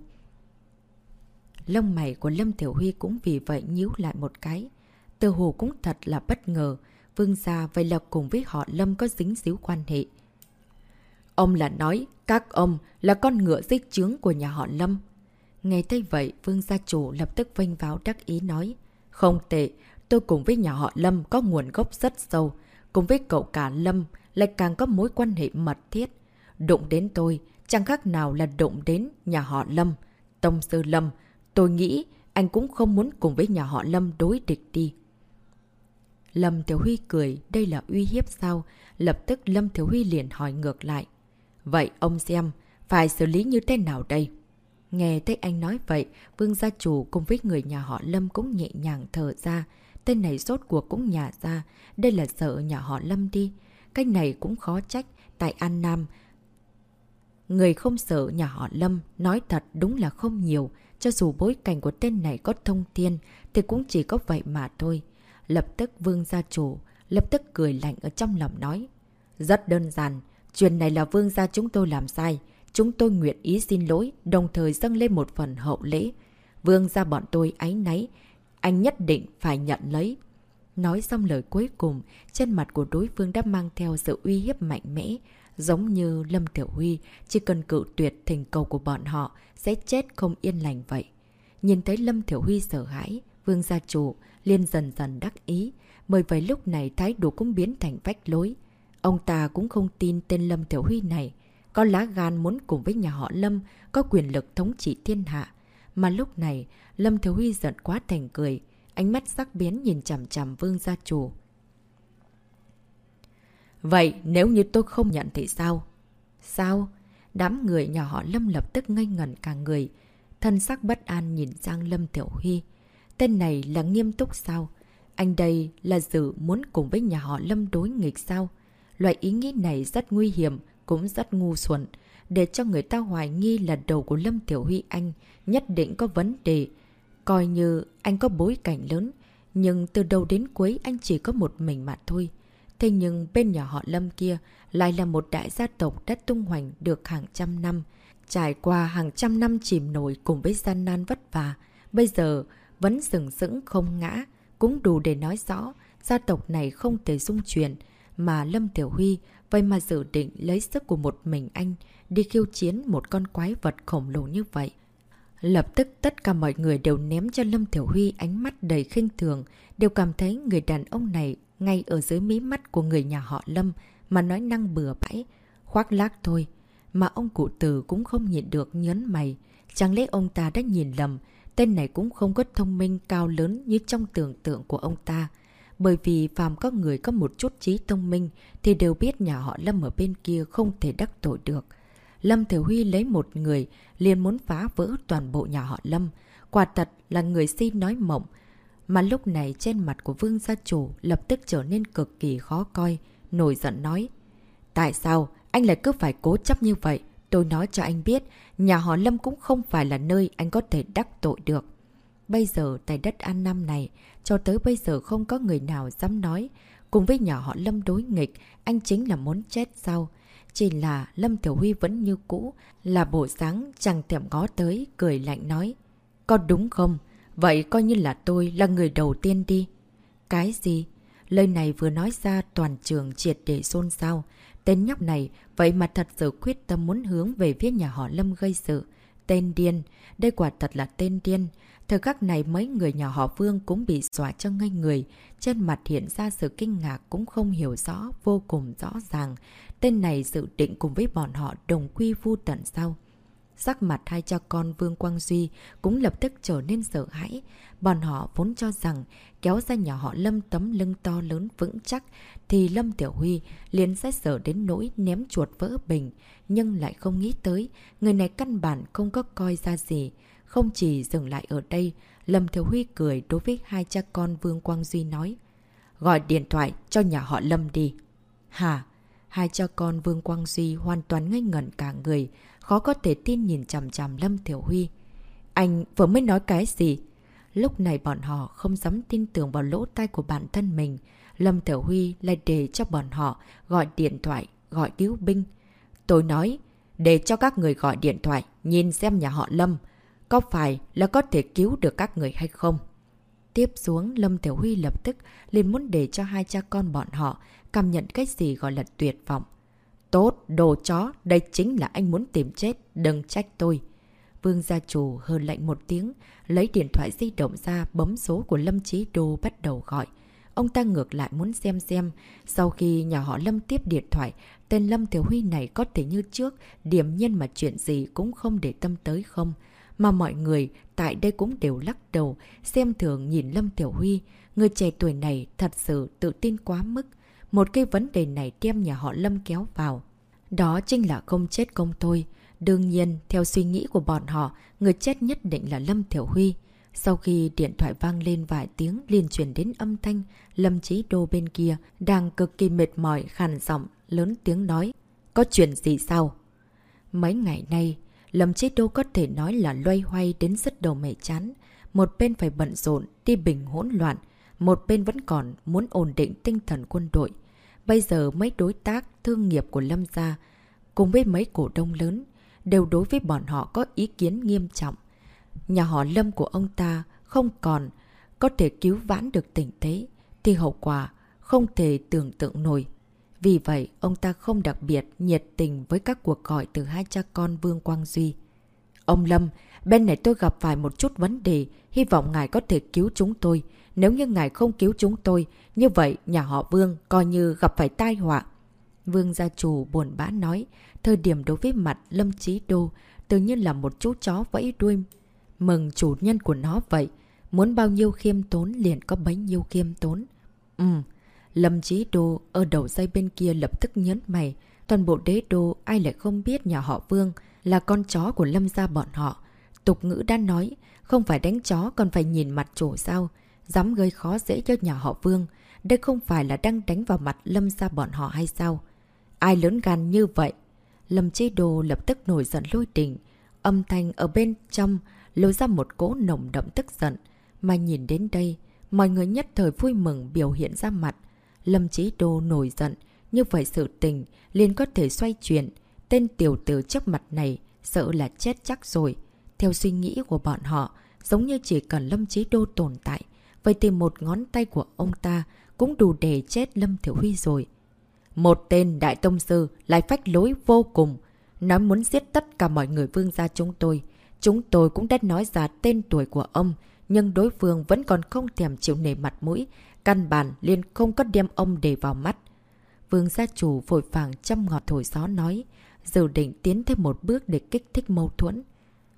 Lông mày của Lâm Tiểu Huy cũng vì vậy nhíu lại một cái. Từ hồ cũng thật là bất ngờ. Vương Gia vậy là cùng với họ Lâm có dính díu quan hệ. Ông là nói các ông là con ngựa dích chướng của nhà họ Lâm. Nghe thấy vậy, Vương gia chủ lập tức vênh váo đắc ý nói. Không tệ, tôi cùng với nhà họ Lâm có nguồn gốc rất sâu. Cùng với cậu cả Lâm lại càng có mối quan hệ mật thiết. Đụng đến tôi, chẳng khác nào là đụng đến nhà họ Lâm. Tông sư Lâm, tôi nghĩ anh cũng không muốn cùng với nhà họ Lâm đối địch đi. Lâm Thiếu Huy cười, đây là uy hiếp sao? Lập tức Lâm Thiếu Huy liền hỏi ngược lại. Vậy ông xem, phải xử lý như thế nào đây? Nghe thấy anh nói vậy, Vương gia chủ cùng với người nhà họ Lâm cũng nhẹ nhàng thở ra. Tên này rốt cuộc cũng nhả ra, đây là sợ nhà họ Lâm đi. cách này cũng khó trách, tại An Nam. Người không sợ nhà họ Lâm, nói thật đúng là không nhiều. Cho dù bối cảnh của tên này có thông tiên, thì cũng chỉ có vậy mà thôi. Lập tức Vương gia chủ, lập tức cười lạnh ở trong lòng nói. Rất đơn giản, chuyện này là Vương gia chúng tôi làm sai. Chúng tôi nguyện ý xin lỗi, đồng thời dâng lên một phần hậu lễ. Vương gia bọn tôi ái náy, anh nhất định phải nhận lấy. Nói xong lời cuối cùng, trên mặt của đối phương đã mang theo sự uy hiếp mạnh mẽ, giống như Lâm Tiểu Huy, chỉ cần cự tuyệt thành cầu của bọn họ sẽ chết không yên lành vậy. Nhìn thấy Lâm Tiểu Huy sợ hãi, Vương gia chủ liên dần dần đắc ý, mời vậy lúc này thái độ cũng biến thành vách lối. Ông ta cũng không tin tên Lâm Tiểu Huy này, có lá gan muốn cùng với nhà họ Lâm có quyền lực thống trị thiên hạ. Mà lúc này, Lâm Thiếu Huy giận quá thành cười, ánh mắt sắc biến nhìn chằm chằm vương gia chủ. Vậy nếu như tôi không nhận thì sao? Sao? Đám người nhà họ Lâm lập tức ngây ngẩn cả người. Thân sắc bất an nhìn sang Lâm Tiểu Huy. Tên này là nghiêm túc sao? Anh đây là dự muốn cùng với nhà họ Lâm đối nghịch sao? Loại ý nghĩ này rất nguy hiểm, cũng rất ngu xuẩn, để cho người ta hoài nghi là đầu của Lâm Tiểu Huy Anh nhất định có vấn đề. Coi như anh có bối cảnh lớn, nhưng từ đầu đến cuối anh chỉ có một mình mà thôi. Thế nhưng bên nhà họ Lâm kia lại là một đại gia tộc đã tung hoành được hàng trăm năm, trải qua hàng trăm năm chìm nổi cùng với gian nan vất vả. Bây giờ vẫn sừng sững không ngã, cũng đủ để nói rõ gia tộc này không thể dung chuyển, mà Lâm Tiểu Huy Vậy mà dự định lấy sức của một mình anh đi khiêu chiến một con quái vật khổng lồ như vậy. Lập tức tất cả mọi người đều ném cho Lâm Thiểu Huy ánh mắt đầy khinh thường, đều cảm thấy người đàn ông này ngay ở dưới mí mắt của người nhà họ Lâm mà nói năng bừa bãi, khoác lác thôi. Mà ông cụ tử cũng không nhịn được nhấn mày, chẳng lẽ ông ta đã nhìn lầm, tên này cũng không có thông minh cao lớn như trong tưởng tượng của ông ta. Bởi vì phàm có người có một chút trí thông minh thì đều biết nhà họ Lâm ở bên kia không thể đắc tội được. Lâm Thiểu Huy lấy một người liền muốn phá vỡ toàn bộ nhà họ Lâm. Quả thật là người si nói mộng. Mà lúc này trên mặt của Vương gia chủ lập tức trở nên cực kỳ khó coi, nổi giận nói. Tại sao anh lại cứ phải cố chấp như vậy? Tôi nói cho anh biết, nhà họ Lâm cũng không phải là nơi anh có thể đắc tội được. Bây giờ tại đất An Nam này, cho tới bây giờ không có người nào dám nói. Cùng với nhà họ Lâm đối nghịch, anh chính là muốn chết sao? Chỉ là Lâm Tiểu Huy vẫn như cũ, là bộ sáng chẳng thèm ngó tới, cười lạnh nói. Có đúng không? Vậy coi như là tôi là người đầu tiên đi. Cái gì? Lời này vừa nói ra toàn trường triệt để xôn xao. Tên nhóc này vậy mà thật sự quyết tâm muốn hướng về phía nhà họ Lâm gây sự. Tên điên, đây quả thật là tên điên. Thời khắc này mấy người nhà họ Vương cũng bị xóa cho ngây người. Trên mặt hiện ra sự kinh ngạc cũng không hiểu rõ, vô cùng rõ ràng. Tên này dự định cùng với bọn họ đồng quy vu tận sau. Sắc mặt hai cha con Vương Quang Duy cũng lập tức trở nên sợ hãi. Bọn họ vốn cho rằng kéo ra nhà họ Lâm tấm lưng to lớn vững chắc thì Lâm Tiểu Huy liền sẽ sợ đến nỗi ném chuột vỡ bình. Nhưng lại không nghĩ tới, người này căn bản không có coi ra gì. Không chỉ dừng lại ở đây, Lâm Tiểu Huy cười đối với hai cha con Vương Quang Duy nói. Gọi điện thoại cho nhà họ Lâm đi. Hả? Hai cha con Vương Quang Duy hoàn toàn ngây ngẩn cả người, khó có thể tin nhìn chằm chằm Lâm tiểu Huy. Anh vừa mới nói cái gì? Lúc này bọn họ không dám tin tưởng vào lỗ tai của bản thân mình. Lâm Thiểu Huy lại để cho bọn họ gọi điện thoại, gọi cứu binh. Tôi nói, để cho các người gọi điện thoại, nhìn xem nhà họ Lâm, có phải là có thể cứu được các người hay không? Tiếp xuống, Lâm Tiểu Huy lập tức liền muốn để cho hai cha con bọn họ cảm nhận cái gì gọi là tuyệt vọng. Tốt, đồ chó, đây chính là anh muốn tìm chết, đừng trách tôi. Vương gia chủ hờ lạnh một tiếng, lấy điện thoại di động ra bấm số của Lâm Chí Đô bắt đầu gọi. Ông ta ngược lại muốn xem xem, sau khi nhà họ Lâm tiếp điện thoại, tên Lâm Tiểu Huy này có thể như trước, điểm nhiên mà chuyện gì cũng không để tâm tới không. Mà mọi người tại đây cũng đều lắc đầu, xem thường nhìn Lâm Tiểu Huy. Người trẻ tuổi này thật sự tự tin quá mức. Một cái vấn đề này đem nhà họ Lâm kéo vào. Đó chính là không chết công thôi. Đương nhiên, theo suy nghĩ của bọn họ, người chết nhất định là Lâm Thiểu Huy. Sau khi điện thoại vang lên vài tiếng liền chuyển đến âm thanh, Lâm Chí Đô bên kia đang cực kỳ mệt mỏi khàn giọng lớn tiếng nói. Có chuyện gì sao? Mấy ngày nay, Lâm Chí Đô có thể nói là loay hoay đến rất đầu mẻ chán. Một bên phải bận rộn, đi bình hỗn loạn, một bên vẫn còn muốn ổn định tinh thần quân đội. Bây giờ mấy đối tác thương nghiệp của Lâm gia cùng với mấy cổ đông lớn đều đối với bọn họ có ý kiến nghiêm trọng. Nhà họ Lâm của ông ta không còn có thể cứu vãn được tình thế thì hậu quả không thể tưởng tượng nổi. Vì vậy, ông ta không đặc biệt nhiệt tình với các cuộc gọi từ hai cha con Vương Quang Duy. Ông Lâm, bên này tôi gặp phải một chút vấn đề, hy vọng ngài có thể cứu chúng tôi. Nếu như ngài không cứu chúng tôi, như vậy nhà họ Vương coi như gặp phải tai họa. Vương gia chủ buồn bã nói, thời điểm đối với mặt Lâm Chí Đô, tự nhiên là một chú chó vẫy đuôi. Mừng chủ nhân của nó vậy, muốn bao nhiêu khiêm tốn liền có bấy nhiêu khiêm tốn. Ừm, Lâm Chí Đô ở đầu dây bên kia lập tức nhấn mày, toàn bộ đế đô ai lại không biết nhà họ Vương là con chó của Lâm gia bọn họ. Tục ngữ đã nói, không phải đánh chó còn phải nhìn mặt chủ sao, dám gây khó dễ cho nhà họ Vương. Đây không phải là đang đánh vào mặt Lâm gia bọn họ hay sao? Ai lớn gan như vậy? Lâm Chí Đô lập tức nổi giận lôi đình. Âm thanh ở bên trong lôi ra một cỗ nồng đậm tức giận. Mà nhìn đến đây, mọi người nhất thời vui mừng biểu hiện ra mặt. Lâm Chí Đô nổi giận, như vậy sự tình liền có thể xoay chuyển. Tên tiểu tử trước mặt này sợ là chết chắc rồi. Theo suy nghĩ của bọn họ, giống như chỉ cần Lâm Chí Đô tồn tại, vậy thì một ngón tay của ông ta cũng đủ để chết Lâm Thiểu Huy rồi. Một tên đại tông sư lại phách lối vô cùng, nói muốn giết tất cả mọi người vương gia chúng tôi. Chúng tôi cũng đã nói ra tên tuổi của ông, nhưng đối phương vẫn còn không thèm chịu nề mặt mũi, căn bản liền không có đem ông để vào mắt. Vương gia chủ vội vàng chăm ngọt thổi gió nói, dự định tiến thêm một bước để kích thích mâu thuẫn.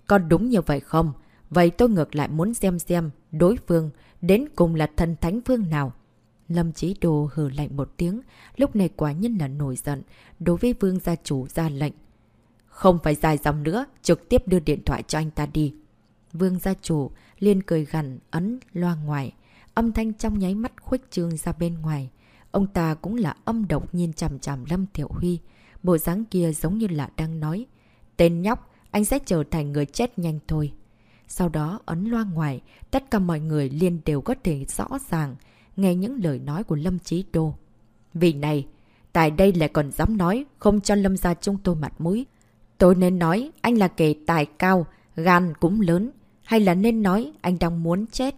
Còn đúng như vậy không? Vậy tôi ngược lại muốn xem xem đối phương đến cùng là thần thánh phương nào. Lâm Chí đồ hừ lạnh một tiếng, lúc này quả nhân là nổi giận, đối với vương gia chủ ra lệnh. Không phải dài dòng nữa, trực tiếp đưa điện thoại cho anh ta đi. Vương gia chủ liên cười gằn ấn loa ngoài, âm thanh trong nháy mắt khuếch trương ra bên ngoài. Ông ta cũng là âm độc nhìn chằm chằm Lâm Thiểu Huy, bộ dáng kia giống như là đang nói. Tên nhóc, anh sẽ trở thành người chết nhanh thôi. Sau đó ấn loa ngoài, tất cả mọi người liên đều có thể rõ ràng nghe những lời nói của Lâm Chí Đô. Vì này, tại đây lại còn dám nói không cho Lâm gia chúng tôi mặt mũi. Tôi nên nói anh là kẻ tài cao, gan cũng lớn, hay là nên nói anh đang muốn chết.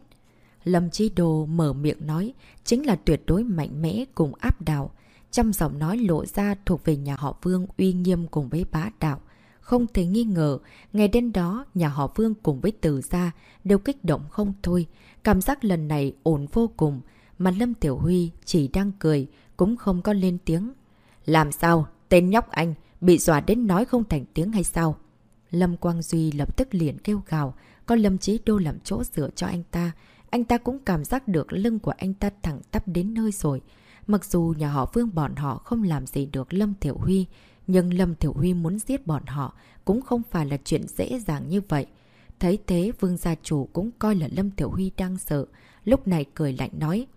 Lâm chi đồ mở miệng nói, chính là tuyệt đối mạnh mẽ cùng áp đảo. Trong giọng nói lộ ra thuộc về nhà họ Vương uy nghiêm cùng với bá đạo. Không thể nghi ngờ, ngày đêm đó nhà họ Vương cùng với Từ Gia đều kích động không thôi. Cảm giác lần này ổn vô cùng, mà Lâm Tiểu Huy chỉ đang cười, cũng không có lên tiếng. Làm sao? Tên nhóc anh bị dọa đến nói không thành tiếng hay sao? Lâm Quang Duy lập tức liền kêu gào, có Lâm Chí Đô làm chỗ dựa cho anh ta. Anh ta cũng cảm giác được lưng của anh ta thẳng tắp đến nơi rồi. Mặc dù nhà họ Vương bọn họ không làm gì được Lâm Thiểu Huy, nhưng Lâm Thiểu Huy muốn giết bọn họ cũng không phải là chuyện dễ dàng như vậy. Thấy thế Vương gia chủ cũng coi là Lâm Thiểu Huy đang sợ, lúc này cười lạnh nói.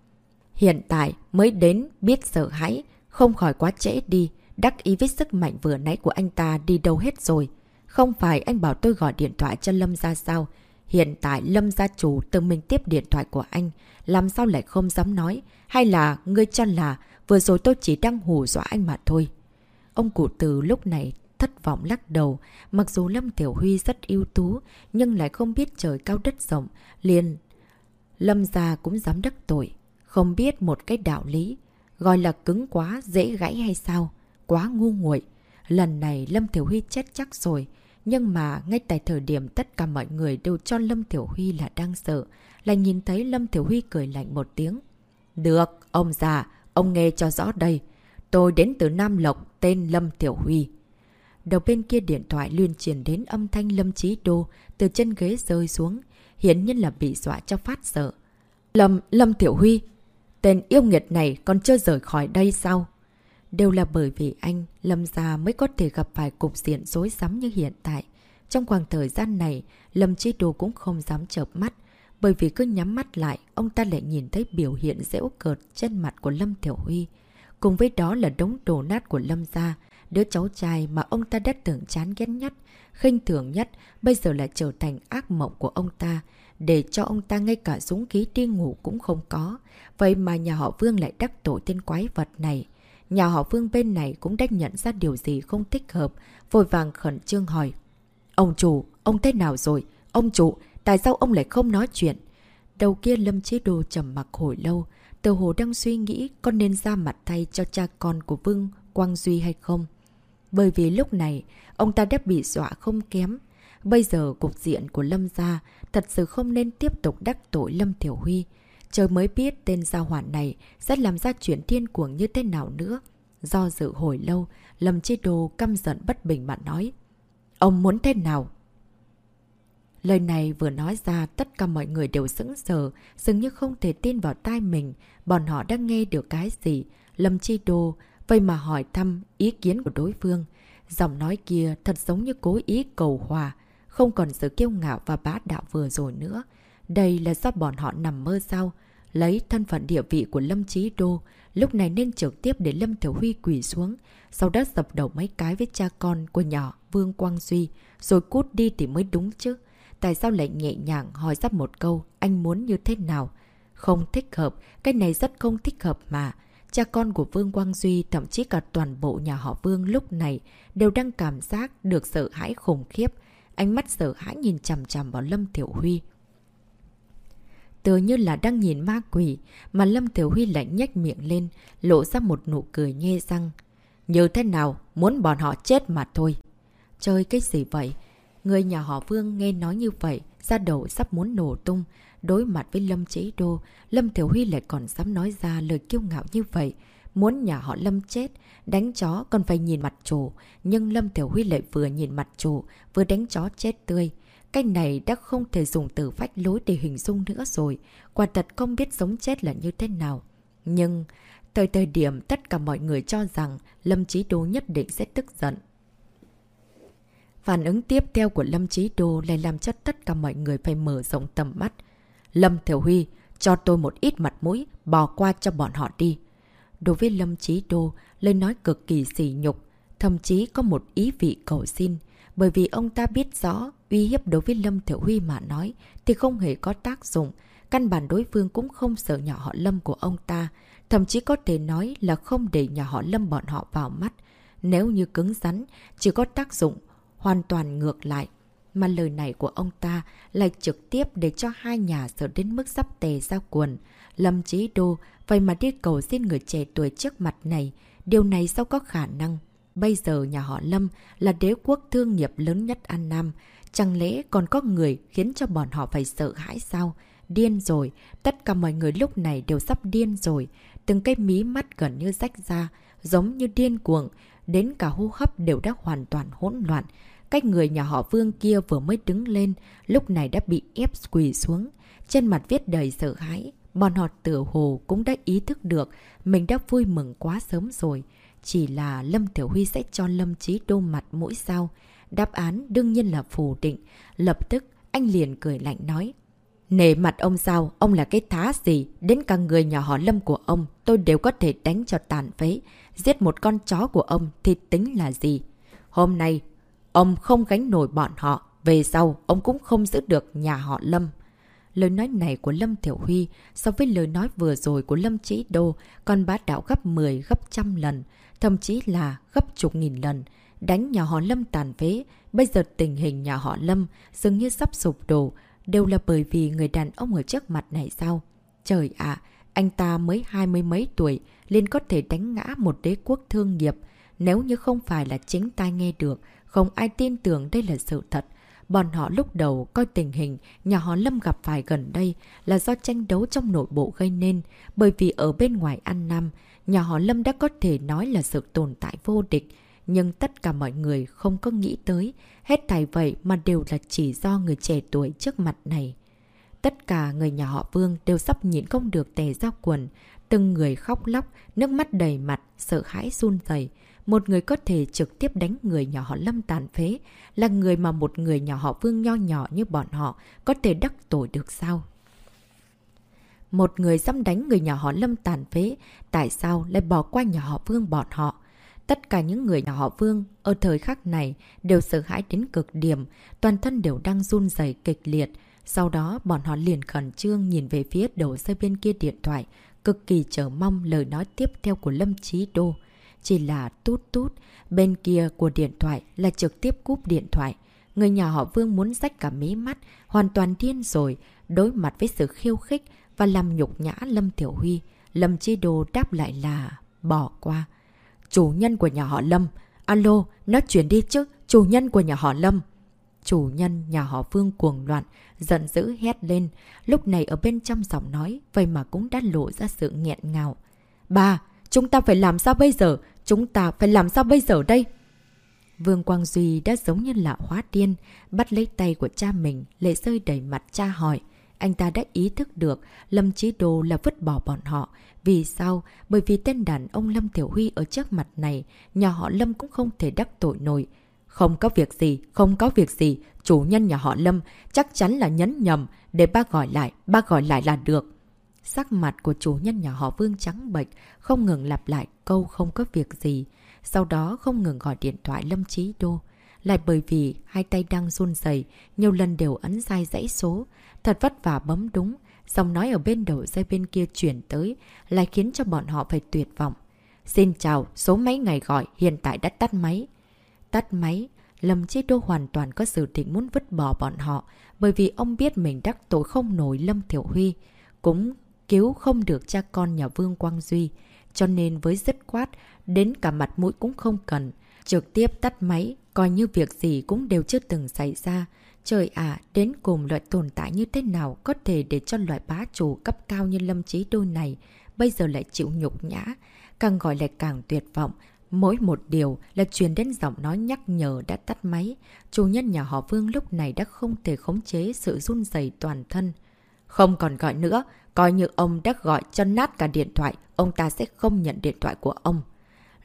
Hiện tại mới đến biết sợ hãi, không khỏi quá trễ đi, đắc ý với sức mạnh vừa nãy của anh ta đi đâu hết rồi. Không phải anh bảo tôi gọi điện thoại cho Lâm gia sao? Hiện tại Lâm gia chủ tự mình tiếp điện thoại của anh, làm sao lại không dám nói? Hay là ngươi cho là vừa rồi tôi chỉ đang hù dọa anh mà thôi? Ông cụ từ lúc này thất vọng lắc đầu, mặc dù Lâm Tiểu Huy rất ưu tú, nhưng lại không biết trời cao đất rộng, liền. Lâm gia cũng dám đắc tội, không biết một cái đạo lý, gọi là cứng quá, dễ gãy hay sao, quá ngu nguội. Lần này Lâm Tiểu Huy chết chắc rồi, nhưng mà ngay tại thời điểm tất cả mọi người đều cho Lâm Tiểu Huy là đang sợ, lại nhìn thấy Lâm Tiểu Huy cười lạnh một tiếng. Được, ông già, ông nghe cho rõ đây. Tôi đến từ Nam Lộc, tên Lâm Tiểu Huy. Đầu bên kia điện thoại liên truyền đến âm thanh Lâm Chí Đô từ chân ghế rơi xuống, hiển nhiên là bị dọa cho phát sợ. Lâm, Lâm Tiểu Huy, tên yêu nghiệt này còn chưa rời khỏi đây sao? Đều là bởi vì anh, Lâm Gia mới có thể gặp phải cục diện dối rắm như hiện tại. Trong khoảng thời gian này, Lâm Chi Đô cũng không dám chợp mắt, bởi vì cứ nhắm mắt lại, ông ta lại nhìn thấy biểu hiện dễu cợt trên mặt của Lâm Tiểu Huy. Cùng với đó là đống đổ nát của Lâm gia, đứa cháu trai mà ông ta đã tưởng chán ghét nhất, khinh thường nhất, bây giờ lại trở thành ác mộng của ông ta, để cho ông ta ngay cả súng khí đi ngủ cũng không có. Vậy mà nhà họ Vương lại đắc tội tên quái vật này. Nhà họ Vương bên này cũng đã nhận ra điều gì không thích hợp, vội vàng khẩn trương hỏi. Ông chủ, ông thế nào rồi? Ông chủ, tại sao ông lại không nói chuyện? Đầu kia Lâm Chế Đô trầm mặc hồi lâu, Tờ hồ đang suy nghĩ có nên ra mặt thay cho cha con của Vương Quang Duy hay không. Bởi vì lúc này, ông ta đã bị dọa không kém. Bây giờ cục diện của Lâm gia thật sự không nên tiếp tục đắc tội Lâm Thiểu Huy. Trời mới biết tên giao hoạn này sẽ làm ra chuyện thiên cuồng như thế nào nữa. Do dự hồi lâu, Lâm Chi Đô căm giận bất bình mà nói. Ông muốn thế nào? Lời này vừa nói ra tất cả mọi người đều sững sờ, dường như không thể tin vào tai mình, bọn họ đang nghe được cái gì. Lâm Chi Đô, vậy mà hỏi thăm ý kiến của đối phương. Giọng nói kia thật giống như cố ý cầu hòa, không còn sự kiêu ngạo và bá đạo vừa rồi nữa. Đây là do bọn họ nằm mơ sao? Lấy thân phận địa vị của Lâm Chí Đô, lúc này nên trực tiếp để Lâm Thiểu Huy quỷ xuống, sau đó dập đầu mấy cái với cha con của nhỏ Vương Quang Duy, rồi cút đi thì mới đúng chứ. Tại sao lại nhẹ nhàng hỏi ra một câu anh muốn như thế nào? Không thích hợp, cái này rất không thích hợp mà. Cha con của Vương Quang Duy, thậm chí cả toàn bộ nhà họ Vương lúc này đều đang cảm giác được sợ hãi khủng khiếp. Ánh mắt sợ hãi nhìn chằm chằm vào Lâm Tiểu Huy. Tựa như là đang nhìn ma quỷ, mà Lâm Tiểu Huy lại nhếch miệng lên, lộ ra một nụ cười nhe răng. Như thế nào, muốn bọn họ chết mà thôi. Chơi cái gì vậy? Người nhà họ Vương nghe nói như vậy, ra đầu sắp muốn nổ tung. Đối mặt với Lâm Chế Đô, Lâm Thiểu Huy lại còn dám nói ra lời kiêu ngạo như vậy. Muốn nhà họ Lâm chết, đánh chó còn phải nhìn mặt chủ. Nhưng Lâm Tiểu Huy lại vừa nhìn mặt chủ, vừa đánh chó chết tươi. Cái này đã không thể dùng từ phách lối để hình dung nữa rồi. Quả thật không biết sống chết là như thế nào. Nhưng, thời thời điểm tất cả mọi người cho rằng Lâm Chí Đô nhất định sẽ tức giận. Phản ứng tiếp theo của Lâm Chí Đô lại làm cho tất cả mọi người phải mở rộng tầm mắt. Lâm Thiểu Huy, cho tôi một ít mặt mũi, bỏ qua cho bọn họ đi. Đối với Lâm Chí Đô, lời nói cực kỳ sỉ nhục, thậm chí có một ý vị cầu xin. Bởi vì ông ta biết rõ, uy hiếp đối với Lâm Thiểu Huy mà nói thì không hề có tác dụng. Căn bản đối phương cũng không sợ nhỏ họ Lâm của ông ta, thậm chí có thể nói là không để nhỏ họ Lâm bọn họ vào mắt. Nếu như cứng rắn, chỉ có tác dụng hoàn toàn ngược lại. Mà lời này của ông ta lại trực tiếp để cho hai nhà sợ đến mức sắp tề ra quần. Lâm Chí Đô vậy mà đi cầu xin người trẻ tuổi trước mặt này. Điều này sao có khả năng? Bây giờ nhà họ Lâm là đế quốc thương nghiệp lớn nhất An Nam. Chẳng lẽ còn có người khiến cho bọn họ phải sợ hãi sao? Điên rồi. Tất cả mọi người lúc này đều sắp điên rồi. Từng cái mí mắt gần như rách ra. Giống như điên cuồng. Đến cả hô hấp đều đã hoàn toàn hỗn loạn. Cách người nhà họ Vương kia vừa mới đứng lên, lúc này đã bị ép quỳ xuống. Trên mặt viết đầy sợ hãi, bọn họ tử hồ cũng đã ý thức được mình đã vui mừng quá sớm rồi. Chỉ là Lâm Tiểu Huy sẽ cho Lâm Chí Đô mặt mũi sao. Đáp án đương nhiên là phủ định. Lập tức, anh liền cười lạnh nói. Nể mặt ông sao, ông là cái thá gì, đến cả người nhà họ Lâm của ông, tôi đều có thể đánh cho tàn phế. Giết một con chó của ông thì tính là gì? Hôm nay, ông không gánh nổi bọn họ, về sau ông cũng không giữ được nhà họ Lâm. Lời nói này của Lâm Thiểu Huy so với lời nói vừa rồi của Lâm Chí Đô còn bá đạo gấp 10 gấp trăm lần, thậm chí là gấp chục nghìn lần. Đánh nhà họ Lâm tàn phế, bây giờ tình hình nhà họ Lâm dường như sắp sụp đổ, đều là bởi vì người đàn ông ở trước mặt này sao? Trời ạ, anh ta mới hai mươi mấy tuổi, liền có thể đánh ngã một đế quốc thương nghiệp. Nếu như không phải là chính tai nghe được, không ai tin tưởng đây là sự thật. Bọn họ lúc đầu coi tình hình nhà họ Lâm gặp phải gần đây là do tranh đấu trong nội bộ gây nên, bởi vì ở bên ngoài an nam nhà họ Lâm đã có thể nói là sự tồn tại vô địch. Nhưng tất cả mọi người không có nghĩ tới, hết thảy vậy mà đều là chỉ do người trẻ tuổi trước mặt này. Tất cả người nhà họ Vương đều sắp nhịn không được tè ra quần, từng người khóc lóc, nước mắt đầy mặt, sợ hãi run dày. Một người có thể trực tiếp đánh người nhỏ họ Lâm tàn phế, là người mà một người nhỏ họ Vương nho nhỏ như bọn họ có thể đắc tội được sao? Một người dám đánh người nhỏ họ Lâm tàn phế, tại sao lại bỏ qua nhà họ Vương bọn họ? Tất cả những người nhà họ Vương ở thời khắc này đều sợ hãi đến cực điểm, toàn thân đều đang run dày kịch liệt. Sau đó bọn họ liền khẩn trương nhìn về phía đầu dây bên kia điện thoại, cực kỳ chờ mong lời nói tiếp theo của Lâm Chí Đô. Chỉ là tút tút, bên kia của điện thoại là trực tiếp cúp điện thoại. Người nhà họ Vương muốn rách cả mí mắt, hoàn toàn điên rồi, đối mặt với sự khiêu khích và làm nhục nhã Lâm Tiểu Huy. Lâm Chi Đô đáp lại là bỏ qua. Chủ nhân của nhà họ Lâm. Alo, nó chuyển đi chứ, chủ nhân của nhà họ Lâm. Chủ nhân nhà họ Vương cuồng loạn, giận dữ hét lên. Lúc này ở bên trong giọng nói, vậy mà cũng đã lộ ra sự nghẹn ngào. Bà, chúng ta phải làm sao bây giờ? Chúng ta phải làm sao bây giờ đây? Vương Quang Duy đã giống như là hóa điên, bắt lấy tay của cha mình, lệ rơi đầy mặt cha hỏi. Anh ta đã ý thức được Lâm Chí Đô là vứt bỏ bọn họ. Vì sao? Bởi vì tên đàn ông Lâm Tiểu Huy ở trước mặt này, nhà họ Lâm cũng không thể đắc tội nổi. Không có việc gì, không có việc gì, chủ nhân nhà họ Lâm chắc chắn là nhấn nhầm, để bác gọi lại, bác gọi lại là được. Sắc mặt của chủ nhân nhà họ Vương trắng bệch, không ngừng lặp lại câu không có việc gì. Sau đó không ngừng gọi điện thoại Lâm Chí Đô. Lại bởi vì hai tay đang run dày, nhiều lần đều ấn sai dãy số. Thật vất vả bấm đúng, Giọng nói ở bên đầu dây bên kia chuyển tới, lại khiến cho bọn họ phải tuyệt vọng. Xin chào, số máy ngày gọi hiện tại đã tắt máy. Tắt máy, Lâm Chi Đô hoàn toàn có sự định muốn vứt bỏ bọn họ, bởi vì ông biết mình đắc tội không nổi Lâm Thiểu Huy, cũng cứu không được cha con nhà Vương Quang Duy. Cho nên với dứt quát, đến cả mặt mũi cũng không cần. Trực tiếp tắt máy, coi như việc gì cũng đều chưa từng xảy ra. Trời ạ, đến cùng loại tồn tại như thế nào có thể để cho loại bá chủ cấp cao như lâm trí đôi này bây giờ lại chịu nhục nhã, càng gọi lại càng tuyệt vọng. Mỗi một điều là truyền đến giọng nói nhắc nhở đã tắt máy. Chủ nhân nhà họ Vương lúc này đã không thể khống chế sự run dày toàn thân. Không còn gọi nữa, coi như ông đã gọi cho nát cả điện thoại, ông ta sẽ không nhận điện thoại của ông.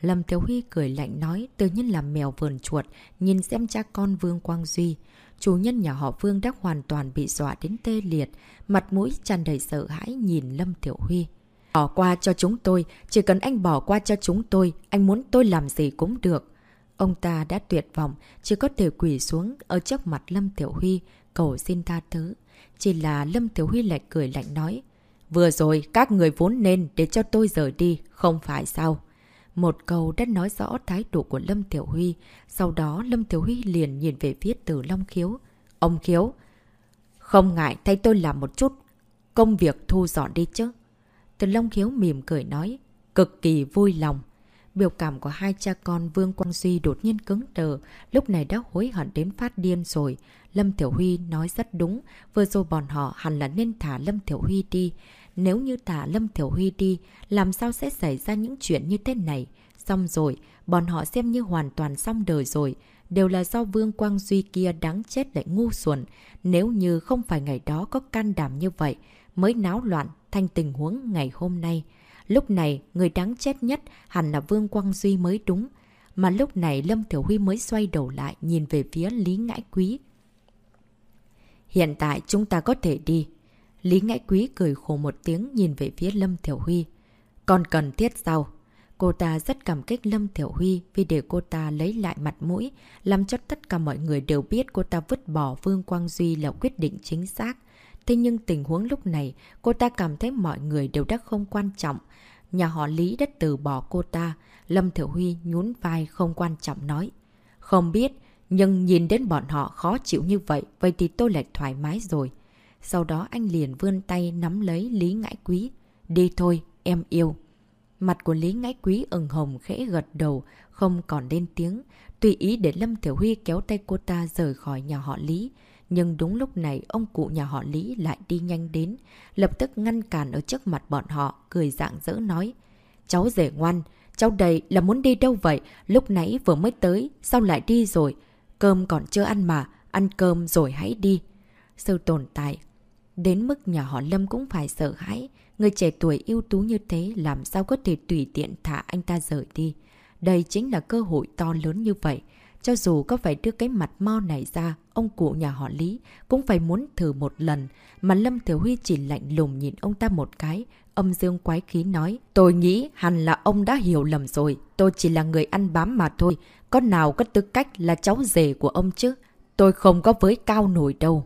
Lâm Thiếu Huy cười lạnh nói, tự nhiên là mèo vườn chuột, nhìn xem cha con Vương Quang Duy. Chủ nhân nhà họ Vương đã hoàn toàn bị dọa đến tê liệt, mặt mũi tràn đầy sợ hãi nhìn Lâm Tiểu Huy. Bỏ qua cho chúng tôi, chỉ cần anh bỏ qua cho chúng tôi, anh muốn tôi làm gì cũng được. Ông ta đã tuyệt vọng, chỉ có thể quỷ xuống ở trước mặt Lâm Tiểu Huy, cầu xin tha thứ. Chỉ là Lâm Tiểu Huy lại cười lạnh nói, Vừa rồi, các người vốn nên để cho tôi rời đi, không phải sao? Một câu đã nói rõ thái độ của Lâm Tiểu Huy. Sau đó Lâm Tiểu Huy liền nhìn về phía từ Long Khiếu. Ông Khiếu, không ngại thay tôi làm một chút công việc thu dọn đi chứ. Từ Long Khiếu mỉm cười nói, cực kỳ vui lòng. Biểu cảm của hai cha con Vương Quang Duy đột nhiên cứng đờ, lúc này đã hối hận đến phát điên rồi. Lâm Tiểu Huy nói rất đúng, vừa rồi bọn họ hẳn là nên thả Lâm Tiểu Huy đi. Nếu như thả Lâm Thiểu Huy đi, làm sao sẽ xảy ra những chuyện như thế này? Xong rồi, bọn họ xem như hoàn toàn xong đời rồi. Đều là do Vương Quang Duy kia đáng chết lại ngu xuẩn. Nếu như không phải ngày đó có can đảm như vậy, mới náo loạn thành tình huống ngày hôm nay. Lúc này, người đáng chết nhất hẳn là Vương Quang Duy mới đúng. Mà lúc này Lâm Thiểu Huy mới xoay đầu lại nhìn về phía Lý Ngãi Quý. Hiện tại chúng ta có thể đi. Lý Ngãi Quý cười khổ một tiếng nhìn về phía Lâm Thiểu Huy. Còn cần thiết sao? Cô ta rất cảm kích Lâm Thiểu Huy vì để cô ta lấy lại mặt mũi, làm cho tất cả mọi người đều biết cô ta vứt bỏ Vương Quang Duy là quyết định chính xác. Thế nhưng tình huống lúc này, cô ta cảm thấy mọi người đều đã không quan trọng. Nhà họ Lý đã từ bỏ cô ta. Lâm Thiểu Huy nhún vai không quan trọng nói. Không biết, nhưng nhìn đến bọn họ khó chịu như vậy, vậy thì tôi lại thoải mái rồi. Sau đó anh liền vươn tay nắm lấy Lý Ngãi Quý. Đi thôi, em yêu. Mặt của Lý Ngãi Quý ửng hồng khẽ gật đầu, không còn lên tiếng. Tùy ý để Lâm Thiểu Huy kéo tay cô ta rời khỏi nhà họ Lý. Nhưng đúng lúc này, ông cụ nhà họ Lý lại đi nhanh đến. Lập tức ngăn cản ở trước mặt bọn họ, cười dạng dỡ nói. Cháu rể ngoan, cháu đây là muốn đi đâu vậy? Lúc nãy vừa mới tới, sao lại đi rồi? Cơm còn chưa ăn mà, ăn cơm rồi hãy đi. Sự tồn tại Đến mức nhà họ Lâm cũng phải sợ hãi. Người trẻ tuổi ưu tú như thế làm sao có thể tùy tiện thả anh ta rời đi. Đây chính là cơ hội to lớn như vậy. Cho dù có phải đưa cái mặt mo này ra, ông cụ nhà họ Lý cũng phải muốn thử một lần. Mà Lâm Thiểu Huy chỉ lạnh lùng nhìn ông ta một cái. Âm dương quái khí nói, tôi nghĩ hẳn là ông đã hiểu lầm rồi. Tôi chỉ là người ăn bám mà thôi. Con nào có tư cách là cháu rể của ông chứ? Tôi không có với cao nổi đâu.